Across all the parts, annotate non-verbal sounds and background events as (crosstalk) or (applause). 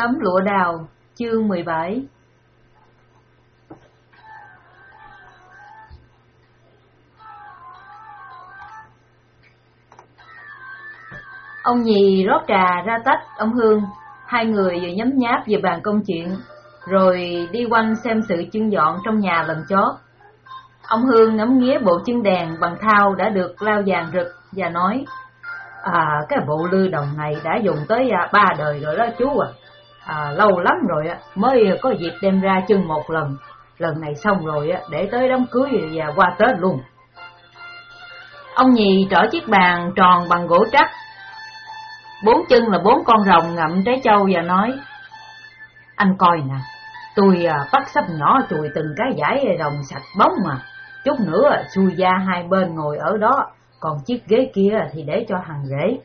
Tấm lụa đào, chương 17 Ông nhì rót trà ra tách, ông Hương, hai người vừa nhấm nháp vừa bàn công chuyện, rồi đi quanh xem sự chân dọn trong nhà lần chót. Ông Hương ngắm nghía bộ chân đèn bằng thao đã được lao vàng rực và nói, À, cái bộ lư đồng này đã dùng tới à, ba đời rồi đó chú à à lâu lắm rồi á mới có dịp đem ra chân một lần. Lần này xong rồi á để tới đám cưới và qua Tết luôn. Ông nhì trở chiếc bàn tròn bằng gỗ trắc. Bốn chân là bốn con rồng ngậm trái châu và nói: "Anh coi nè, tôi à, bắt sắp nhỏ chùi từng cái giải đồng sạch bóng mà, chút nữa à, xui ra hai bên ngồi ở đó còn chiếc ghế kia thì để cho hàng rễ.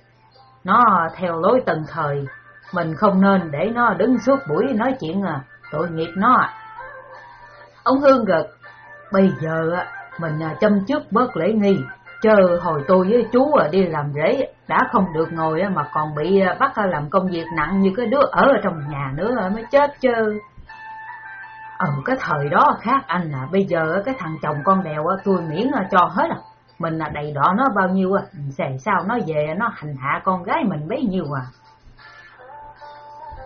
Nó theo lối tần thời, mình không nên để nó đứng suốt buổi nói chuyện à, tội nghiệp nó à. Ông Hương gật, bây giờ à, mình à, châm chút bớt lễ nghi, chờ hồi tôi với chú à, đi làm rễ đã không được ngồi à, mà còn bị à, bắt à, làm công việc nặng như cái đứa ở trong nhà nữa mới chết chứ. Ở cái thời đó khác anh à, bây giờ cái thằng chồng con đèo tôi miễn cho hết à mình là đầy đỏ nó bao nhiêu à xề sao nó về nó hành hạ con gái mình bấy nhiêu à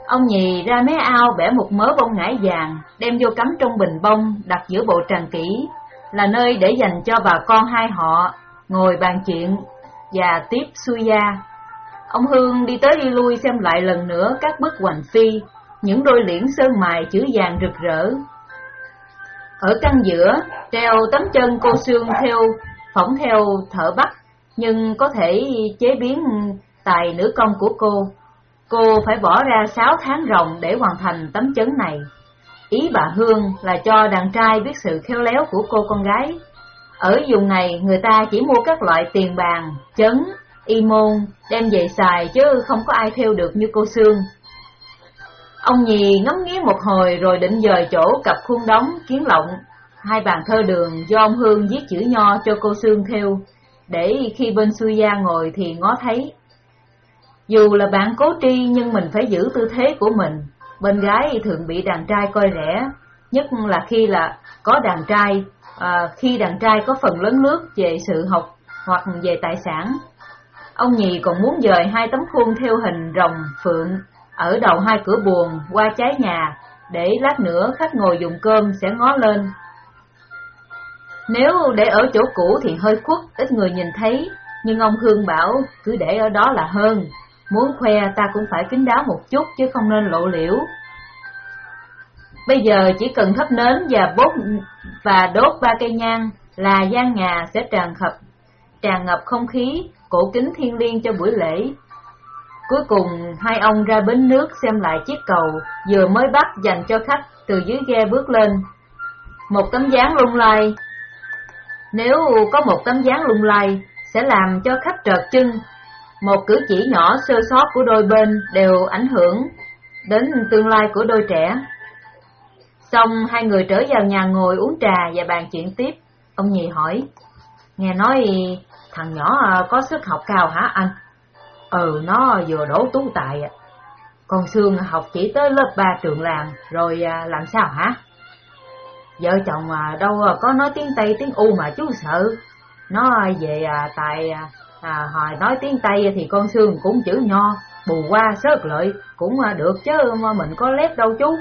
ông nhì ra mé ao bẻ một mớ bông ngải vàng đem vô cắm trong bình bông đặt giữa bộ tràng kỹ là nơi để dành cho bà con hai họ ngồi bàn chuyện và tiếp xuôi gia ông hương đi tới đi lui xem lại lần nữa các bức hoành phi những đôi liễn sơn mài chữ vàng rực rỡ ở căn giữa treo tấm chân cô xương theo phỏng theo thợ bắt, nhưng có thể chế biến tài nữ công của cô. Cô phải bỏ ra 6 tháng ròng để hoàn thành tấm chấn này. Ý bà Hương là cho đàn trai biết sự khéo léo của cô con gái. Ở vùng này người ta chỉ mua các loại tiền bàn, chấn, y môn, đem về xài chứ không có ai theo được như cô Sương. Ông nhì ngắm nghía một hồi rồi định dời chỗ cặp khuôn đóng, kiến lộng, hai bàn thơ đường do ông Hương viết chữ nho cho cô Sương theo, để khi bên Suya gia ngồi thì ngó thấy. Dù là bạn cố tri nhưng mình phải giữ tư thế của mình, bên gái thường bị đàn trai coi rẻ, nhất là khi là có đàn trai, à, khi đàn trai có phần lớn nước về sự học hoặc về tài sản. Ông nhì còn muốn dời hai tấm khuôn theo hình rồng phượng ở đầu hai cửa buồn qua trái nhà để lát nữa khách ngồi dùng cơm sẽ ngó lên nếu để ở chỗ cũ thì hơi khuất, ít người nhìn thấy, nhưng ông Hương bảo cứ để ở đó là hơn. Muốn khoe ta cũng phải kín đáo một chút chứ không nên lộ liễu. Bây giờ chỉ cần thắp nến và bốt và đốt ba cây nhang là gian nhà sẽ tràn ngập, tràn ngập không khí, cổ kính thiên liêng cho buổi lễ. Cuối cùng hai ông ra bến nước xem lại chiếc cầu vừa mới bắt dành cho khách từ dưới ghe bước lên. Một tấm dáng lung lay nếu có một tấm dáng lung lay, sẽ làm cho khách trợt chân. Một cử chỉ nhỏ sơ sót của đôi bên đều ảnh hưởng đến tương lai của đôi trẻ. Xong hai người trở vào nhà ngồi uống trà và bàn chuyện tiếp. Ông nhì hỏi, nghe nói thằng nhỏ à, có sức học cao hả anh? Ừ, nó vừa đổ tú tài ạ. Con Sương học chỉ tới lớp 3 trường làng, rồi à, làm sao hả? Vợ chồng đâu có nói tiếng Tây tiếng U mà chú sợ. Nó về tại à, hồi nói tiếng Tây thì con xương cũng chữ nho, bù qua sớt lợi cũng à, được chứ mà mình có lép đâu chú.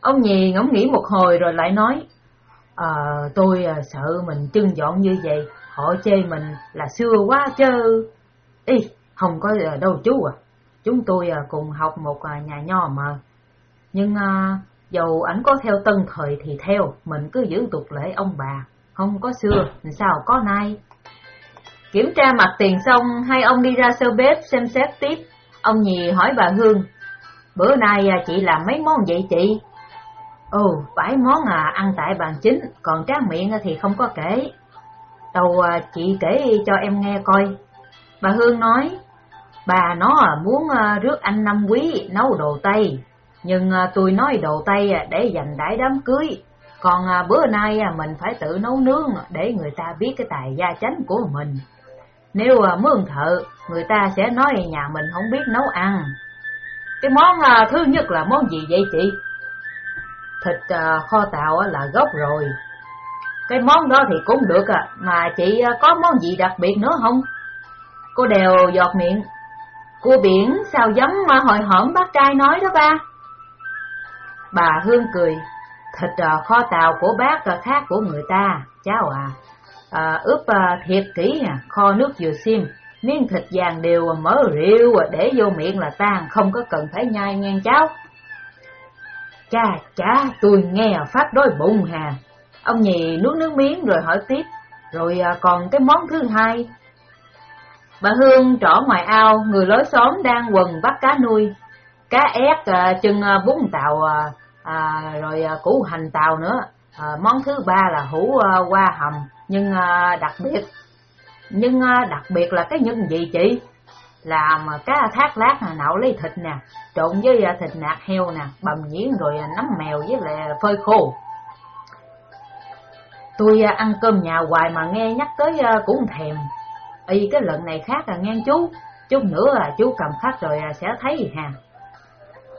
Ông nhì ngẫm nghĩ một hồi rồi lại nói, à, tôi à, sợ mình chân dọn như vậy, họ chê mình là xưa quá chứ. Ý, không có à, đâu chú à, chúng tôi à, cùng học một à, nhà nho mà. Nhưng à, Dầu ảnh có theo tân thời thì theo, mình cứ giữ tục lễ ông bà, không có xưa, sao có nay. Kiểm tra mặt tiền xong, hai ông đi ra sơ bếp xem xét tiếp. Ông nhì hỏi bà Hương, bữa nay à, chị làm mấy món vậy chị? Ồ, phải món à, ăn tại bàn chính, còn tráng miệng thì không có kể. Đầu à, chị kể cho em nghe coi. Bà Hương nói, bà nó à, muốn à, rước anh năm quý nấu đồ Tây, nhưng tôi nói đồ Tây để dành đãi đám cưới, còn bữa nay mình phải tự nấu nướng để người ta biết cái tài gia chánh của mình. Nếu à, mướn thợ, người ta sẽ nói nhà mình không biết nấu ăn. cái món à, thứ nhất là món gì vậy chị? Thịt à, kho tàu là gốc rồi. Cái món đó thì cũng được à, mà chị có món gì đặc biệt nữa không? Cô đều giọt miệng. Cua biển sao giống mà hồi hổm bác trai nói đó ba. Bà Hương cười, thịt kho tàu của bác là khác của người ta, cháu à à ướp à, thiệt kỹ à, kho nước dừa xiêm, miếng thịt vàng đều mỡ rượu à, để vô miệng là tan, không có cần phải nhai ngang cháo. Cha, cha, tôi nghe phát đói bụng hà. Ông nhì nuốt nước miếng rồi hỏi tiếp, rồi à, còn cái món thứ hai. Bà Hương trỏ ngoài ao, người lối xóm đang quần bắt cá nuôi. Cá ép, à, chân à, bún tàu, à, à rồi à, củ hành tàu nữa. À, món thứ ba là hủ hoa hầm, nhưng à, đặc biệt. Nhưng à, đặc biệt là cái nhân gì chị? Làm cá thác lát nạo lấy thịt nè, trộn với à, thịt nạc heo nè, bầm nhuyễn rồi nấm mèo với lại phơi khô. Tôi ăn cơm nhà hoài mà nghe nhắc tới cũng thèm. Y cái lần này khác là nghe chú, chút nữa là chú cầm khách rồi sẽ thấy hà.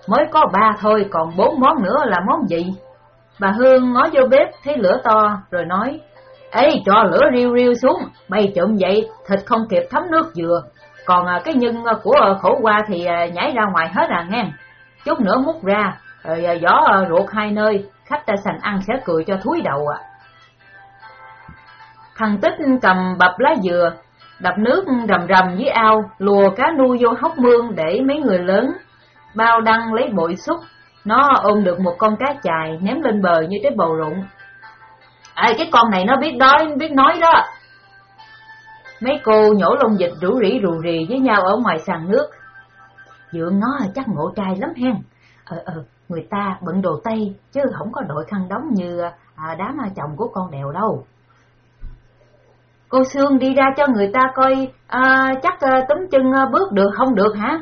Mới có ba thôi, còn bốn món nữa là món gì? Bà Hương ngó vô bếp thấy lửa to rồi nói, Ê, cho lửa riêu riêu xuống, bay trộm vậy, thịt không kịp thấm nước dừa. Còn à, cái nhân à, của à, khổ qua thì nhảy ra ngoài hết à nghe. Chút nữa múc ra, rồi gió ruột hai nơi, khách ta sành ăn sẽ cười cho thúi đầu à. Thằng Tích cầm bập lá dừa, đập nước rầm rầm dưới ao, lùa cá nuôi vô hốc mương để mấy người lớn. Bao đăng lấy bội xúc, nó ôm được một con cá chài ném lên bờ như trái bầu rụng. À, cái con này nó biết đói, biết nói đó. Mấy cô nhổ lông dịch rủ rỉ rù rì với nhau ở ngoài sàn nước. Dượng nó chắc ngộ trai lắm hen. Ờ ờ, người ta bận đồ tây chứ không có đội khăn đóng như à, đám chồng của con đèo đâu. Cô Sương đi ra cho người ta coi à, chắc à, tấm chân à, bước được không được hả?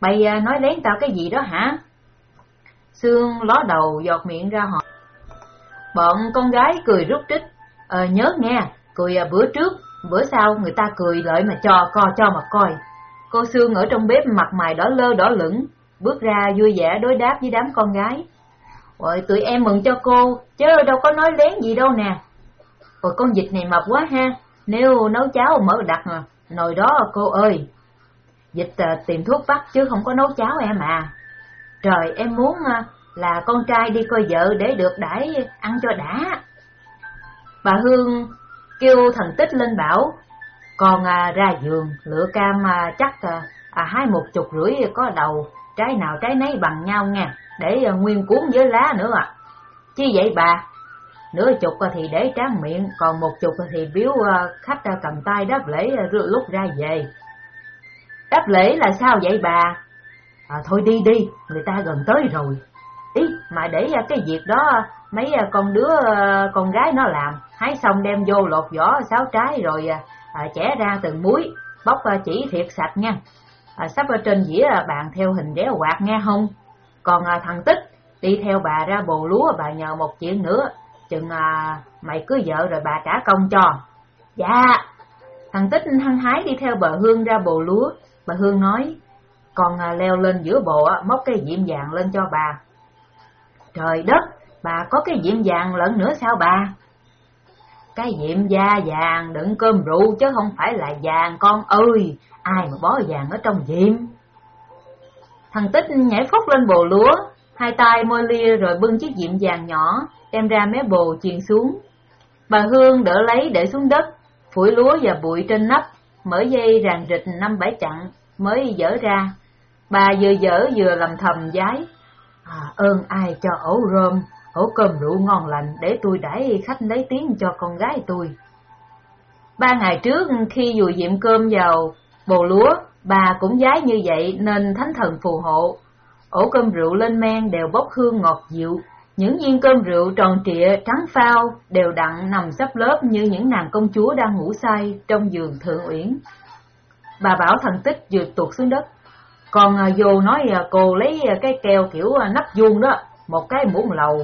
Bày à, nói lén tao cái gì đó hả? Sương ló đầu giọt miệng ra hỏi. Bọn con gái cười rút trích. Ờ nhớ nghe, cười à, bữa trước, bữa sau người ta cười lợi mà cho co cho mà coi. Cô Sương ở trong bếp mặt mày đỏ lơ đỏ lửng, bước ra vui vẻ đối đáp với đám con gái. Ôi tụi em mừng cho cô, chứ đâu có nói lén gì đâu nè. Ôi con vịt này mập quá ha, nếu nấu cháo mở đặt à, nồi đó cô ơi. Vịt à, tìm thuốc bắc chứ không có nấu cháo em à. Trời em muốn à, là con trai đi coi vợ để được đãi ăn cho đã. Bà Hương kêu thần tích lên bảo, con à, ra giường lựa cam à, chắc à, à, hai một chục rưỡi có đầu, trái nào trái nấy bằng nhau nha, để à, nguyên cuốn với lá nữa à. Chi vậy bà, nửa chục thì để tráng miệng, còn một chục thì biếu à, khách à, cầm tay đáp lễ à, lúc ra về. Đáp lễ là sao vậy bà? À, thôi đi đi, người ta gần tới rồi. Mà để à, cái việc đó à, mấy à, con đứa con gái nó làm, hái xong đem vô lột vỏ sáu trái rồi chẻ ra từng muối, bóc chỉ thiệt sạch nha. Sắp ở trên dĩa bàn theo hình đéo quạt nghe không? Còn thằng Tích đi theo bà ra bồ lúa bà nhờ một chuyện nữa chừng à, mày cưới vợ rồi bà trả công cho. Dạ, thằng Tích hăng hái đi theo bà Hương ra bồ lúa, bà Hương nói, còn à, leo lên giữa bộ móc cái diệm vàng lên cho bà. Trời đất, bà có cái diệm vàng lẫn nữa sao bà? Cái diệm da vàng đựng cơm rượu chứ không phải là vàng con ơi, ai mà bó vàng ở trong diệm. Thằng Tích nhảy phúc lên bồ lúa, hai tay môi lia rồi bưng chiếc diệm vàng nhỏ, đem ra mé bồ chuyền xuống. Bà Hương đỡ lấy để xuống đất, phủi lúa và bụi trên nắp, mở dây ràng rịch năm bảy chặng mới dở ra. Bà vừa dở vừa lầm thầm giái. À, ơn ai cho ổ rơm, ổ cơm rượu ngon lành để tôi đãi khách lấy tiếng cho con gái tôi. Ba ngày trước khi dùi diệm cơm vào bồ lúa, bà cũng giái như vậy nên thánh thần phù hộ. Ổ cơm rượu lên men đều bốc hương ngọt dịu, những viên cơm rượu tròn trịa, trắng phao, đều đặn nằm sắp lớp như những nàng công chúa đang ngủ say trong giường thượng uyển. Bà bảo thần tích vừa tuột xuống đất, còn à, vô nói à, cô lấy à, cái keo kiểu nắp vuông đó, một cái muỗng lầu,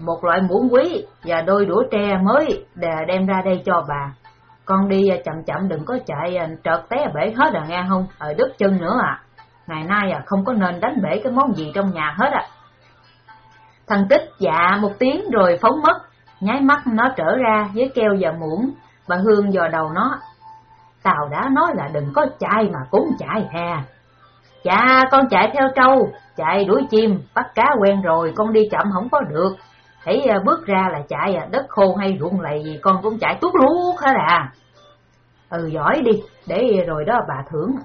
một loại muỗng quý và đôi đũa tre mới để đem ra đây cho bà. Con đi chậm chậm đừng có chạy trợt té bể hết à nghe không, ở đứt chân nữa à. ngày nay à không có nên đánh bể cái món gì trong nhà hết à. Thằng Tích dạ một tiếng rồi phóng mất, nháy mắt nó trở ra với keo và muỗng, bà Hương dò đầu nó. Tào đã nói là đừng có chạy mà cũng chạy hè. Dạ con chạy theo trâu, chạy đuổi chim, bắt cá quen rồi, con đi chậm không có được. Thấy à, bước ra là chạy à, đất khô hay ruộng lầy gì con cũng chạy tuốt luốt hết à. Ừ giỏi đi, để rồi đó bà thưởng.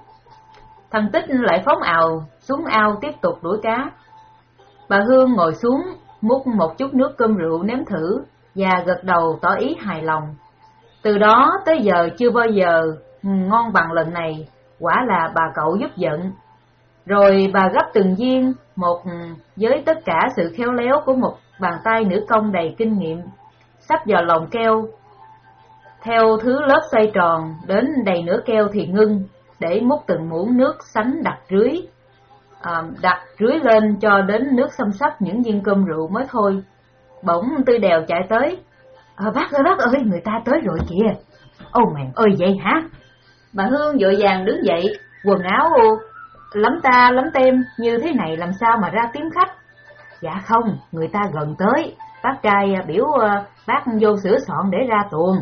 Thằng Tích lại phóng ào xuống ao tiếp tục đuổi cá. Bà Hương ngồi xuống, múc một chút nước cơm rượu nếm thử và gật đầu tỏ ý hài lòng. Từ đó tới giờ chưa bao giờ ừ, ngon bằng lần này, quả là bà cậu giúp giận. Rồi bà gấp từng viên, một với tất cả sự khéo léo của một bàn tay nữ công đầy kinh nghiệm, sắp vào lòng keo. Theo thứ lớp xoay tròn, đến đầy nửa keo thì ngưng, để múc từng muỗng nước sánh đặt rưới, à, đặt rưới lên cho đến nước xâm sắp những viên cơm rượu mới thôi. Bỗng tư đèo chạy tới, à, bác ơi bác ơi, người ta tới rồi kìa. Ô mẹ ơi vậy hả? Bà Hương vội vàng đứng dậy, quần áo ô lắm ta lắm tem như thế này làm sao mà ra tiếng khách. Dạ không, người ta gần tới, bác trai à, biểu à, bác vô sửa soạn để ra tuồng.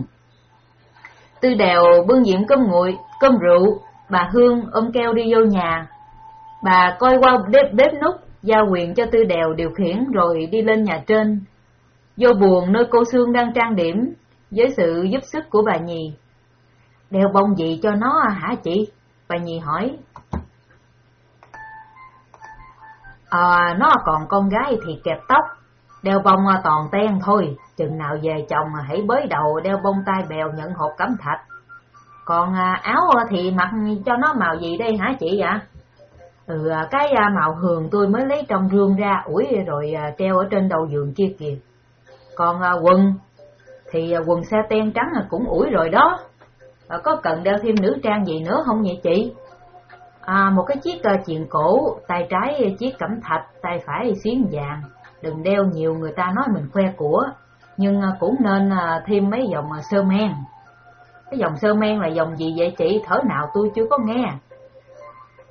Tư đèo bưng diệm cơm nguội, cơm rượu, bà Hương ôm keo đi vô nhà. Bà coi qua bếp, bếp nút, giao quyền cho tư đèo điều khiển rồi đi lên nhà trên. Vô buồn nơi cô Sương đang trang điểm, với sự giúp sức của bà Nhì. Đeo bông gì cho nó à, hả chị? Bà Nhì hỏi. À, nó còn con gái thì kẹp tóc, đeo bông à, toàn ten thôi, chừng nào về chồng à, hãy bới đầu đeo bông tai bèo nhận hộp cẩm thạch. Còn à, áo thì mặc cho nó màu gì đây hả chị ạ? Ừ, cái màu hường tôi mới lấy trong rương ra ủi rồi treo ở trên đầu giường kia kìa. Còn quần thì quần sa ten trắng cũng ủi rồi đó. Có cần đeo thêm nữ trang gì nữa không vậy chị? À, một cái chiếc uh, chuyện cổ, tay trái chiếc cẩm thạch, tay phải xuyến vàng. Đừng đeo nhiều người ta nói mình khoe của, nhưng uh, cũng nên uh, thêm mấy dòng uh, sơ men. Cái dòng sơ men là dòng gì vậy chị? Thở nào tôi chưa có nghe.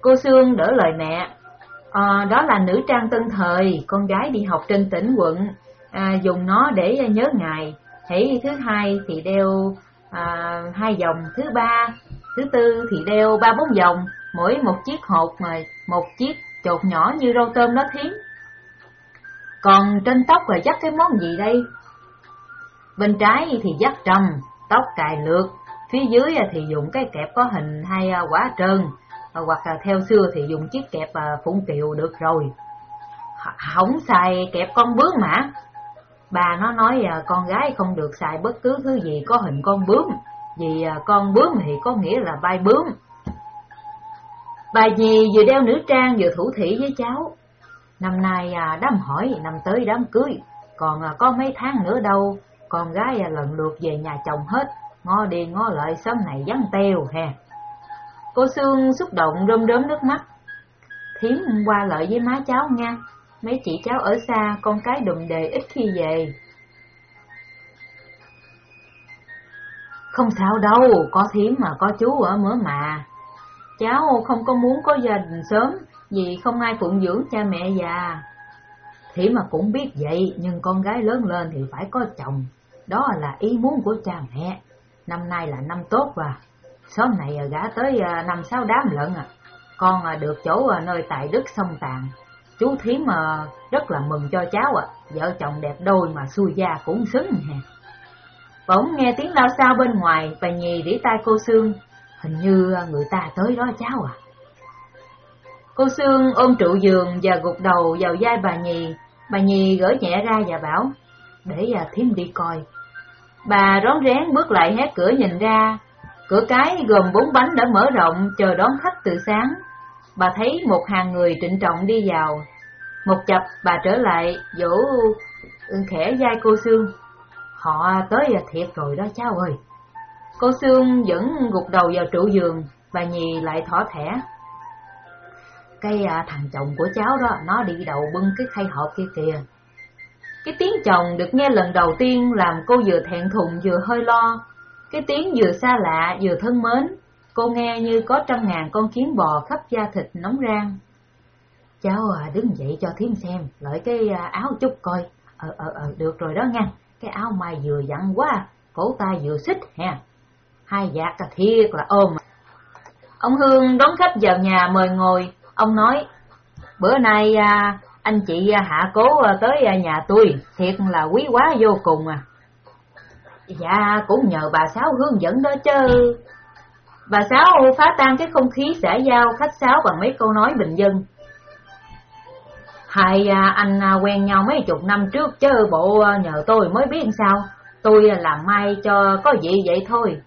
Cô Sương đỡ lời mẹ. À, đó là nữ trang tân thời, con gái đi học trên tỉnh quận, à, dùng nó để nhớ ngày. Hãy thứ hai thì đeo à, hai dòng, thứ ba, thứ tư thì đeo ba bốn dòng mỗi một chiếc hột mà một chiếc chột nhỏ như rau tôm đó thiến. Còn trên tóc là dắt cái món gì đây? Bên trái thì dắt trầm, tóc cài lược, phía dưới thì dùng cái kẹp có hình hai à, quả trơn, à, hoặc là theo xưa thì dùng chiếc kẹp à, phụng kiều được rồi. Không xài kẹp con bướm mà. Bà nó nói con gái không được xài bất cứ thứ gì có hình con bướm, vì con bướm thì có nghĩa là bay bướm. Bà dì vừa đeo nữ trang vừa thủ thỉ với cháu. Năm nay à, đám hỏi, năm tới đám cưới, còn à, có mấy tháng nữa đâu, con gái à, lần lượt về nhà chồng hết, ngó đi ngó lại sớm này vắng teo hè. Cô Sương xúc động rơm rớm nước mắt. Thiếm qua lợi với má cháu nha, mấy chị cháu ở xa, con cái đùm đề ít khi về. Không sao đâu, có thiếm mà có chú ở mớ mà, Cháu không có muốn có gia đình sớm vì không ai phụng dưỡng cha mẹ già. Thì mà cũng biết vậy, nhưng con gái lớn lên thì phải có chồng. Đó là ý muốn của cha mẹ. Năm nay là năm tốt và sớm này gã tới à, năm sáu đám lận à. Con à, được chỗ à, nơi tại đức sông Tàn. Chú Thiếm rất là mừng cho cháu ạ. Vợ chồng đẹp đôi mà xui gia cũng xứng hè. Bỗng nghe tiếng lao sao bên ngoài, bà nhì rỉ tai cô Sương, Hình như à, người ta tới đó cháu à. Cô Sương ôm trụ giường và gục đầu vào vai bà Nhì. Bà Nhì gỡ nhẹ ra và bảo, để à, thím đi coi. Bà rón rén bước lại hé cửa nhìn ra. Cửa cái gồm bốn bánh đã mở rộng chờ đón khách từ sáng. Bà thấy một hàng người trịnh trọng đi vào. Một chập bà trở lại vỗ khẽ vai cô Sương. Họ tới à, thiệt rồi đó cháu ơi. Cô Sương vẫn gục đầu vào trụ giường, bà nhì lại thỏ thẻ. Cái à, thằng chồng của cháu đó, nó đi đầu bưng cái khay hộp kia kìa. Cái tiếng chồng được nghe lần đầu tiên làm cô vừa thẹn thùng vừa hơi lo. Cái tiếng vừa xa lạ vừa thân mến, cô nghe như có trăm ngàn con kiến bò khắp da thịt nóng rang. Cháu à, đứng dậy cho thím xem, lợi cái à, áo chút coi. Ờ, ờ, ờ, được rồi đó nha, cái áo mai vừa dặn quá, cổ tay vừa xích ha. Hai dạ cả thiệt là ôm. Ông Hương đón khách vào nhà mời ngồi, ông nói, bữa nay à, anh chị à, hạ cố à, tới à, nhà tôi, thiệt là quý quá vô cùng à. Dạ, cũng nhờ bà Sáu hướng dẫn đó chứ. Bà Sáu phá tan cái không khí xã giao khách sáo bằng mấy câu nói bình dân. Hai anh quen nhau mấy chục năm trước chứ bộ nhờ tôi mới biết sao. Tôi làm may cho có gì vậy thôi.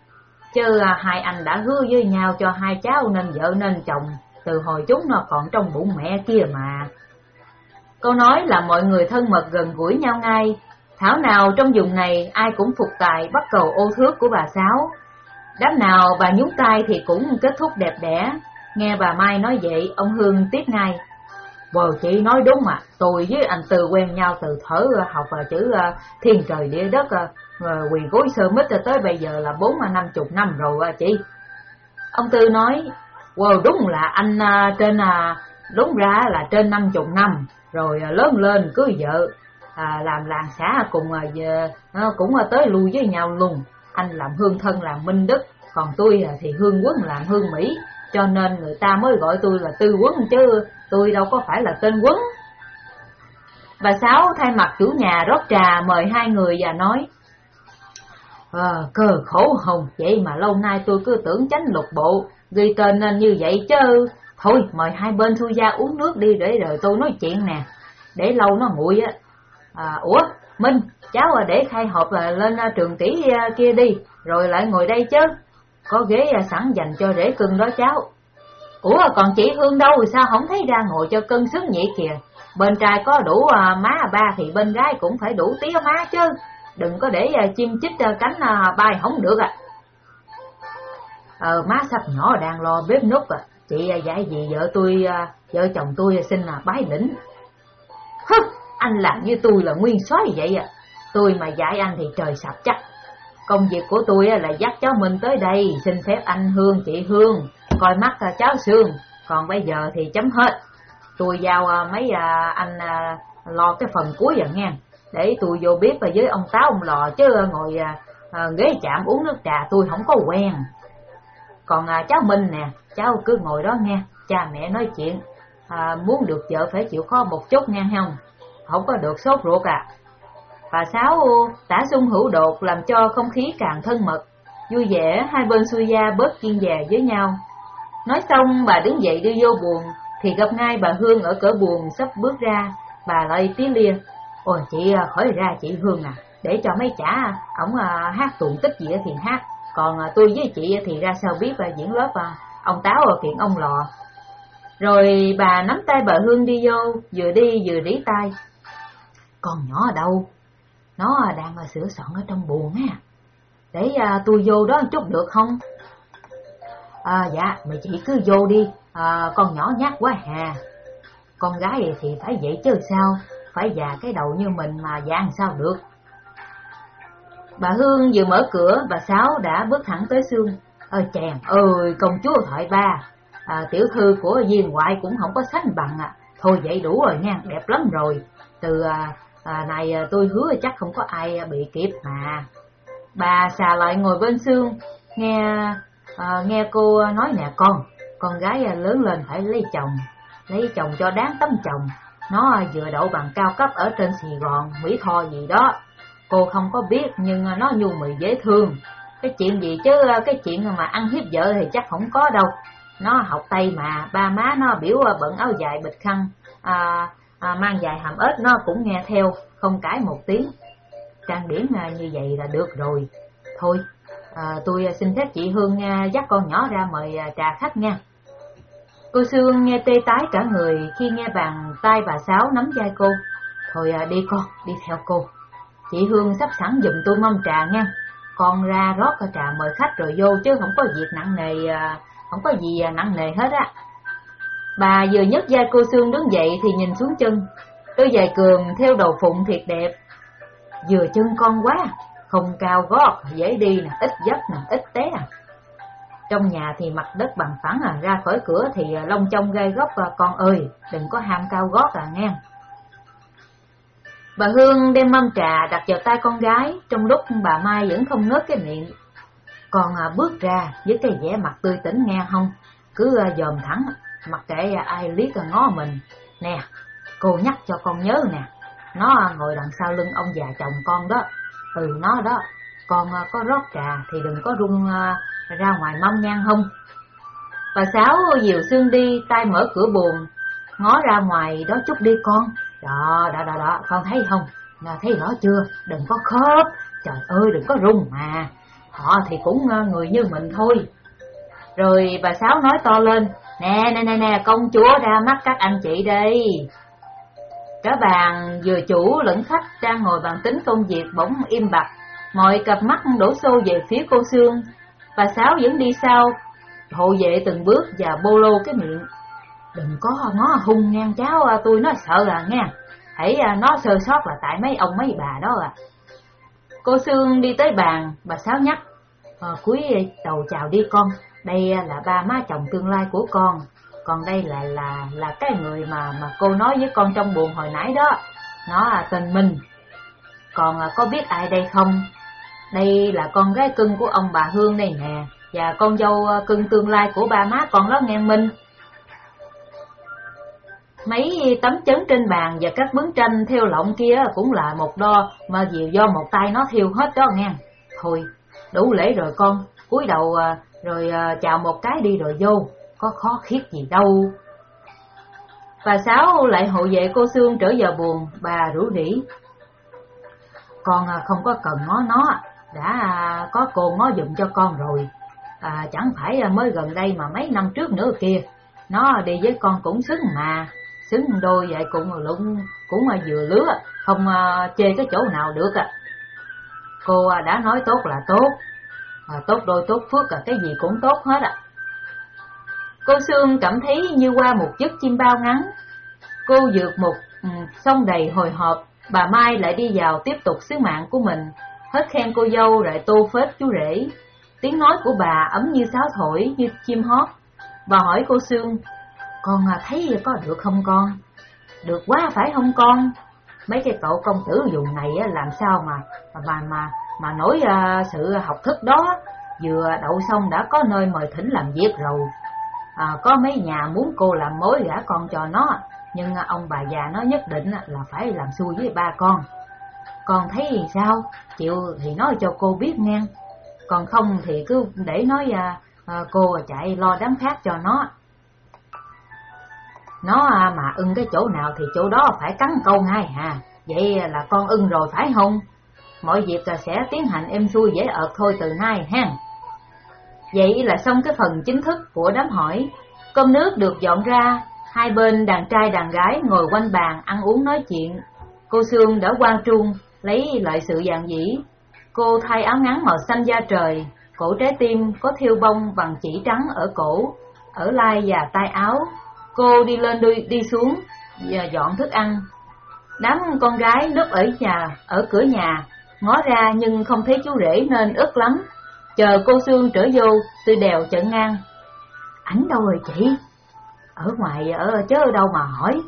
Chứ à, hai anh đã hứa với nhau cho hai cháu nên vợ nên chồng từ hồi chúng nó còn trong bụng mẹ kia mà. Câu nói là mọi người thân mật gần gũi nhau ngay. Thảo nào trong vùng này ai cũng phục tài bắt cầu ô thước của bà Sáu. Đám nào bà nhúng tay thì cũng kết thúc đẹp đẽ. Nghe bà Mai nói vậy, ông Hương tiếp ngay. Bồ chị nói đúng mà, tôi với anh Tư quen nhau từ thở ờ, học ờ, chữ ờ, thiên trời địa đất, quỳ gối sơ mít tới bây giờ là bốn năm chục năm rồi chị. Ông Tư nói, wow đúng là anh trên đúng ra là trên năm chục năm, rồi lớn lên cưới vợ, à, làm làng xã cùng cũng tới lui với nhau luôn. Anh làm hương thân làm minh đức, còn tôi thì hương quấn làm hương Mỹ, cho nên người ta mới gọi tôi là tư Quấn chứ tôi đâu có phải là tên quấn. Bà Sáu thay mặt chủ nhà rót trà mời hai người và nói, à, cơ khổ hồng, vậy mà lâu nay tôi cứ tưởng tránh lục bộ, ghi tên nên như vậy chứ. Thôi, mời hai bên thu gia uống nước đi để rồi tôi nói chuyện nè, để lâu nó nguội á. À, ủa, Minh, cháu à, để khai hộp lên à, trường tỷ à, kia đi, rồi lại ngồi đây chứ. Có ghế sẵn dành cho rễ cưng đó cháu. Ủa còn chị Hương đâu? Sao không thấy ra ngồi cho cân sức vậy kìa? Bên trai có đủ à, má ba thì bên gái cũng phải đủ tía má chứ. Đừng có để à, chim chích à, cánh à, bay không được à. Ờ má sắp nhỏ đang lo bếp nút à. Chị à, dạy gì vợ tôi à, vợ chồng tôi à, xin là bái lĩnh. Hứ anh làm như tôi là nguyên soái vậy à. Tôi mà dạy anh thì trời sập chắc. Công việc của tôi à, là dắt cháu mình tới đây Xin phép anh Hương chị Hương coi mắt à, cháo xương còn bây giờ thì chấm hết. Tôi giao à, mấy à, anh lo cái phần cuối rồi nghe. Để tôi vô bếp và với ông táo ông lò chứ ngồi ghế chạm uống nước trà tôi không có quen. Còn cháu Minh nè cháu cứ ngồi đó nghe. Cha mẹ nói chuyện. À, muốn được vợ phải chịu khó một chút nghe không? Không có được sốt ruột à. Bà sáu tả sung hữu đột làm cho không khí càng thân mật. Vui vẻ hai bên xuôi gia bớt kiên dè với nhau. Nói xong bà đứng dậy đi vô buồn, thì gặp ngay bà Hương ở cửa buồn sắp bước ra, bà lại tí lia. Ôi chị khỏi ra chị Hương à, để cho mấy chả ổng à, hát tuồng tích gì thì hát, còn à, tôi với chị thì ra sao biết và diễn lớp à, ông Táo ở kiện ông lò. Rồi bà nắm tay bà Hương đi vô, vừa đi vừa rí tay. Con nhỏ ở đâu? Nó đang à, sửa soạn ở trong buồn á. Để à, tôi vô đó chút được không? À, dạ mày chị cứ vô đi. À, con nhỏ nhát quá hà. Con gái thì phải vậy chứ sao? Phải già cái đầu như mình mà dạng sao được. Bà hương vừa mở cửa bà sáu đã bước thẳng tới xương. Ơi chàng ơi công chúa thoại ba. À, tiểu thư của viên ngoại cũng không có sánh bằng à. Thôi vậy đủ rồi nha đẹp lắm rồi. Từ à, à, này à, tôi hứa chắc không có ai bị kịp mà. Bà xà lại ngồi bên xương nghe à, nghe cô nói nè con con gái ờ, lớn lên phải lấy chồng lấy chồng cho đáng tấm chồng. Nó vừa đậu bằng cao cấp ở trên Sài Gòn Mỹ Tho gì đó. Cô không có biết nhưng ờ, nó nhu mì dễ thương. Cái chuyện gì chứ cái chuyện mà ăn hiếp vợ thì chắc không có đâu. Nó học tây mà ba má nó biểu bận áo dài bịch khăn à, à, mang dài hàm ếch nó cũng nghe theo không cãi một tiếng. Trang điểm như vậy là được rồi. Thôi à, tôi xin phép chị Hương nha, dắt con nhỏ ra mời à, trà khách nha. Cô Sương nghe tê tái cả người khi nghe bàn tay bà Sáu nắm vai cô. Thôi à, đi con, đi theo cô. Chị Hương sắp sẵn giùm tôi mâm trà nha. Con ra rót cái trà mời khách rồi vô chứ không có việc nặng nề, à, không có gì à, nặng nề hết á. Bà vừa nhấc vai cô Sương đứng dậy thì nhìn xuống chân. Đôi giày cường theo đầu phụng thiệt đẹp. Vừa chân con quá, không cao gót, dễ đi nè, ít dấp nè, ít té à. Trong nhà thì mặt đất bằng phẳng à, ra khỏi cửa thì à, lông trong gai góc à, con ơi, đừng có ham cao gót à nghe. Bà Hương đem mâm trà đặt vào tay con gái, trong lúc bà Mai vẫn không ngớt cái miệng. Còn à, bước ra với cái vẻ mặt tươi tỉnh nghe không, cứ à, dòm thẳng, mặc kệ à, ai liếc à, ngó mình. Nè, cô nhắc cho con nhớ nè, nó à, ngồi đằng sau lưng ông già chồng con đó, từ nó đó, còn à, có rót trà thì đừng có rung à, ra ngoài mâm nhang không. Bà Sáu dìu xương đi, tay mở cửa buồn, ngó ra ngoài đó chút đi con. Đó, đó, đó, đó, con thấy không? Là thấy rõ chưa? Đừng có khớp, trời ơi đừng có rung mà. Họ thì cũng à, người như mình thôi. Rồi bà Sáu nói to lên, nè, nè, nè, nè, công chúa ra mắt các anh chị đây. Cả bàn vừa chủ lẫn khách đang ngồi bàn tính công việc bỗng im bặt, mọi cặp mắt đổ xô về phía cô Sương. Bà Sáu vẫn đi sau, hộ vệ từng bước và bô lô cái miệng. Đừng có nó hung ngang cháu, à, tôi nó sợ à nghe. Hãy à, nó sơ sót là tại mấy ông mấy bà đó à. Cô Sương đi tới bàn, bà Sáu nhắc. À, cúi đầu chào đi con, đây à, là ba má chồng tương lai của con. Còn đây là là là cái người mà mà cô nói với con trong buồn hồi nãy đó. Nó là tên Minh. Còn à, có biết ai đây không? Đây là con gái cưng của ông bà Hương đây nè, và con dâu à, cưng tương lai của ba má con đó nghe Minh. Mấy tấm chấn trên bàn và các bức tranh theo lọng kia cũng là một đo mà vì do một tay nó thiêu hết đó nghe. Thôi, đủ lễ rồi con, cúi đầu à, rồi à, chào một cái đi rồi vô, có khó khiết gì đâu. Bà Sáu lại hộ vệ cô Sương trở vào buồn, bà rủ rỉ. Con à, không có cần ngó nó, đã à, có cô ngó dùm cho con rồi. À, chẳng phải à, mới gần đây mà mấy năm trước nữa kia, nó đi với con cũng xứng mà xứng đôi vậy cũng lụng cũng vừa lứa không chê cái chỗ nào được à cô đã nói tốt là tốt à, tốt đôi tốt phước cái gì cũng tốt hết ạ cô sương cảm thấy như qua một giấc chim bao ngắn cô dược một ừ, sông đầy hồi hộp, bà mai lại đi vào tiếp tục sứ mạng của mình hết khen cô dâu lại tô phết chú rể tiếng nói của bà ấm như sáo thổi, như chim hót bà hỏi cô sương, con à, thấy có được không con? Được quá, phải không con? Mấy cái cậu công tử dùng này làm sao mà mà mà mà nổi à, sự học thức đó vừa đậu xong đã có nơi mời thỉnh làm việc rồi. À, có mấy nhà muốn cô làm mối gả con cho nó, nhưng à, ông bà già nó nhất định à, là phải làm xui với ba con. Con thấy sao? Chịu thì nói cho cô biết nghe. Còn không thì cứ để nói à, à, cô chạy lo đám khác cho nó. Nó à, mà ưng cái chỗ nào thì chỗ đó phải cắn câu ngay hà. Vậy là con ưng rồi phải không? Mọi việc à, sẽ tiến hành êm xuôi dễ ợt thôi từ nay hen. Vậy là xong cái phần chính thức của đám hỏi. Cơm nước được dọn ra, hai bên đàn trai đàn gái ngồi quanh bàn ăn uống nói chuyện. Cô Sương đã quan trung, lấy lại sự dạng dĩ. Cô thay áo ngắn màu xanh da trời, cổ trái tim có thiêu bông bằng chỉ trắng ở cổ, ở lai và tay áo, Cô đi lên đi, đi xuống và dọn thức ăn. Đám con gái núp ở nhà, ở cửa nhà, ngó ra nhưng không thấy chú rể nên ức lắm. Chờ cô Sương trở vô, tôi đèo chận ngang. Ảnh đâu rồi chị? Ở ngoài ở chớ ở đâu mà hỏi.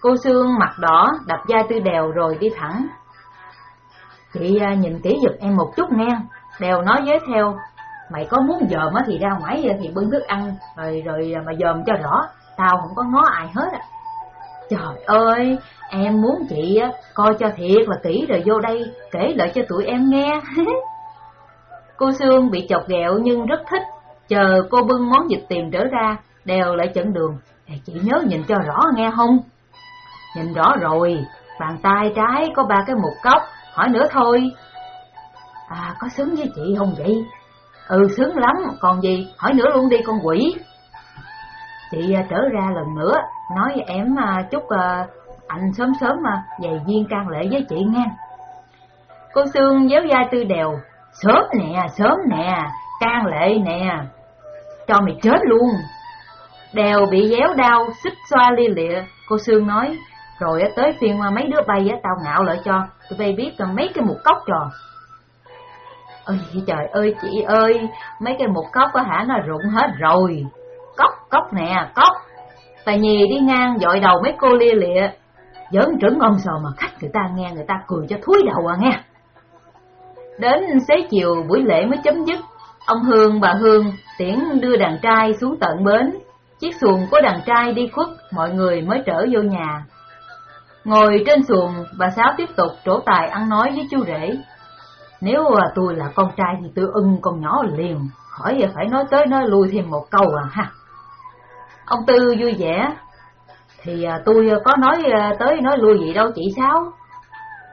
Cô Sương mặt đỏ, đập vai tư đèo rồi đi thẳng. Chị à, nhìn kỹ giật em một chút nghe. Đèo nói với theo, mày có muốn dòm thì ra ngoài thì bưng thức ăn rồi rồi mà dòm cho rõ tao không có ngó ai hết à. Trời ơi, em muốn chị coi cho thiệt là kỹ rồi vô đây kể lại cho tụi em nghe. (laughs) cô Sương bị chọc ghẹo nhưng rất thích, chờ cô bưng món vịt tiền trở ra, đèo lại chận đường. Chị nhớ nhìn cho rõ nghe không? Nhìn rõ rồi, bàn tay trái có ba cái mục cốc, hỏi nữa thôi. À, có xứng với chị không vậy? Ừ, xứng lắm, còn gì, hỏi nữa luôn đi con quỷ. Chị à, trở ra lần nữa, nói em à, chúc à, anh sớm sớm mà về viên can lệ với chị nghe. Cô Sương déo dai tư đèo, sớm nè, sớm nè, can lệ nè, cho mày chết luôn. Đèo bị déo đau, xích xoa li lịa, cô Sương nói, rồi tới phiên mấy đứa bay á, tao ngạo lại cho, tụi bay biết mấy cái một cốc trò. ôi trời ơi chị ơi, mấy cái một cốc có hả nó rụng hết rồi. Cốc, cốc nè, cốc. Tài nhì đi ngang dội đầu mấy cô lia lịa. Giỡn trứng ngon sò mà khách người ta nghe người ta cười cho thúi đầu à nghe. Đến xế chiều buổi lễ mới chấm dứt, ông Hương bà Hương tiễn đưa đàn trai xuống tận bến. Chiếc xuồng của đàn trai đi khuất, mọi người mới trở vô nhà. Ngồi trên xuồng, bà Sáu tiếp tục trổ tài ăn nói với chú rể. Nếu à, tôi là con trai thì tôi ưng con nhỏ liền, khỏi phải nói tới nói lui thêm một câu à ha. Ông Tư vui vẻ, thì à, tôi có nói à, tới nói lui gì đâu chị Sáu.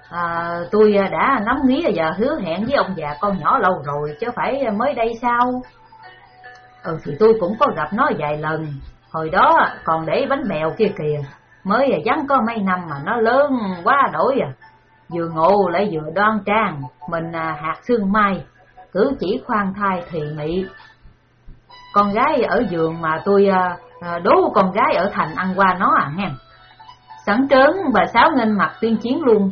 À, tôi à, đã nắm nghĩ và hứa hẹn với ông già con nhỏ lâu rồi, chứ phải mới đây sao? Ừ thì tôi cũng có gặp nó vài lần, hồi đó còn để bánh bèo kia kìa, mới à, vắng có mấy năm mà nó lớn quá đổi à vừa ngộ lại vừa đoan trang, mình à, hạt xương mai, cứ chỉ khoan thai thì mị. Con gái ở giường mà tôi à, à, đố con gái ở thành ăn qua nó à nghe. Sẵn trớn bà Sáu nghênh mặt tuyên chiến luôn.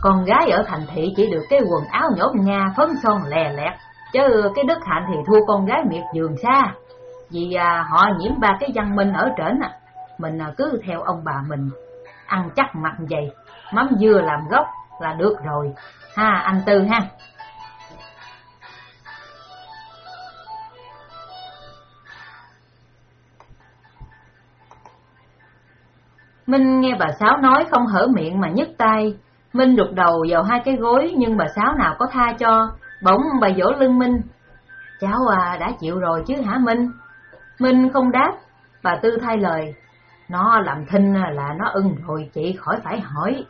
Con gái ở thành thị chỉ được cái quần áo nhốt nha phấn son lè lẹt, chứ cái đức hạnh thì thua con gái miệt vườn xa. Vì à, họ nhiễm ba cái văn minh ở trển à, mình à, cứ theo ông bà mình, ăn chắc mặt dày, mắm dưa làm gốc, là được rồi. Ha anh Tư ha. Minh nghe bà Sáu nói không hở miệng mà nhấc tay. Minh rụt đầu vào hai cái gối nhưng bà Sáu nào có tha cho Bỗng bà vỗ lưng Minh Cháu à đã chịu rồi chứ hả Minh Minh không đáp Bà Tư thay lời Nó làm thinh là nó ưng rồi chị khỏi phải hỏi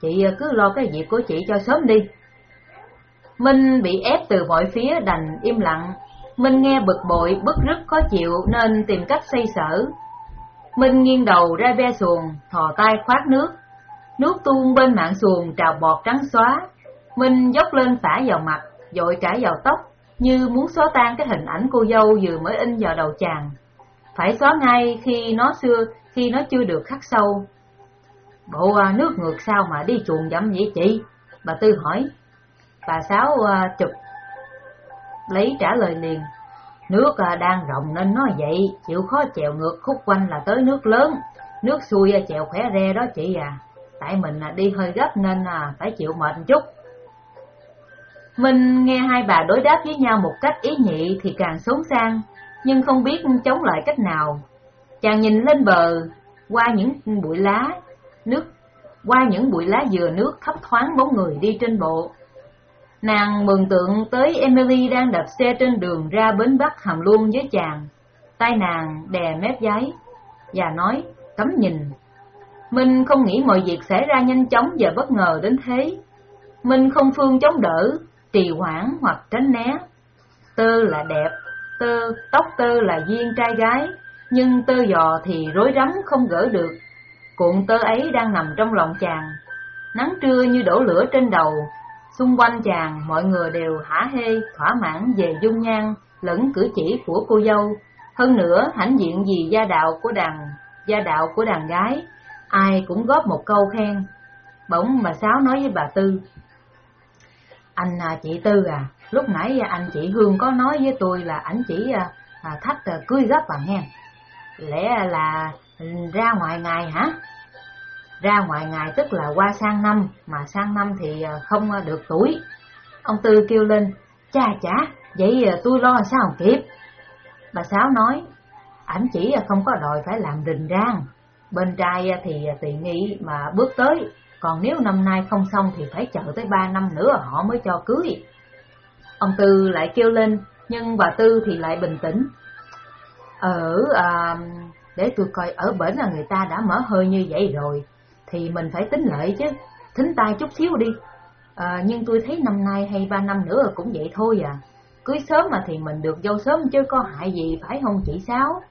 Chị à, cứ lo cái việc của chị cho sớm đi. Minh bị ép từ mọi phía đành im lặng. Minh nghe bực bội, bức rứt khó chịu nên tìm cách xây sở. Minh nghiêng đầu ra be xuồng, thò tay khoát nước. Nước tuôn bên mạng xuồng trào bọt trắng xóa. Minh dốc lên phả vào mặt, dội cả vào tóc, như muốn xóa tan cái hình ảnh cô dâu vừa mới in vào đầu chàng. Phải xóa ngay khi nó xưa, khi nó chưa được khắc sâu. Bộ à, nước ngược sao mà đi chuồng dẫm vậy chị? Bà Tư hỏi. Bà Sáu à, chụp lấy trả lời liền. Nước à, đang rộng nên nó vậy, chịu khó chèo ngược khúc quanh là tới nước lớn. Nước xuôi chèo khỏe re đó chị à. Tại mình đi hơi gấp nên phải chịu mệt một chút. Mình nghe hai bà đối đáp với nhau một cách ý nhị thì càng xốn sang, nhưng không biết chống lại cách nào. Chàng nhìn lên bờ, qua những bụi lá, nước qua những bụi lá dừa nước thấp thoáng bóng người đi trên bộ. Nàng mường tượng tới Emily đang đạp xe trên đường ra bến Bắc hầm luôn với chàng. Tay nàng đè mép giấy và nói, cấm nhìn. Minh không nghĩ mọi việc xảy ra nhanh chóng và bất ngờ đến thế. Minh không phương chống đỡ, trì hoãn hoặc tránh né. Tơ là đẹp, tơ, tóc tơ là duyên trai gái, nhưng tơ giò thì rối rắm không gỡ được Cuộn tơ ấy đang nằm trong lòng chàng, nắng trưa như đổ lửa trên đầu, xung quanh chàng mọi người đều hả hê, thỏa mãn về dung nhan, lẫn cử chỉ của cô dâu. Hơn nữa, hãnh diện vì gia đạo của đàn, gia đạo của đàn gái, ai cũng góp một câu khen. Bỗng bà Sáu nói với bà Tư, Anh à, chị Tư à, lúc nãy anh chị Hương có nói với tôi là ảnh chỉ à, à thách à, cưới gấp bà nghe. Lẽ là ra ngoài ngày hả? Ra ngoài ngày tức là qua sang năm, mà sang năm thì à, không được tuổi. Ông Tư kêu lên, cha chả, vậy à, tôi lo sao kịp? Bà Sáu nói, ảnh chỉ không có đòi phải làm rình rang, bên trai à, thì à, tùy nghĩ mà bước tới, còn nếu năm nay không xong thì phải chờ tới ba năm nữa họ mới cho cưới. Ông Tư lại kêu lên, nhưng bà Tư thì lại bình tĩnh. Ở à, để tôi coi ở bển là người ta đã mở hơi như vậy rồi, thì mình phải tính lợi chứ, thính tay chút xíu đi. À, nhưng tôi thấy năm nay hay ba năm nữa cũng vậy thôi à. Cưới sớm mà thì mình được dâu sớm chứ có hại gì phải không chị Sáu?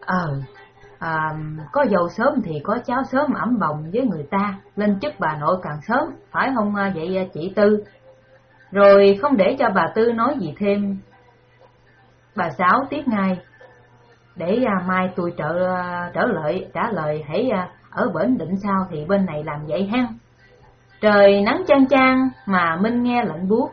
Ờ, à, có dầu sớm thì có cháu sớm ẩm bồng với người ta, lên chức bà nội càng sớm, phải không à, vậy à, chị Tư? Rồi không để cho bà Tư nói gì thêm. Bà Sáu tiếp ngay, để à, mai tôi trợ à, trở lợi trả lời hãy à, ở bển định sao thì bên này làm vậy hen trời nắng chang chang mà minh nghe lạnh buốt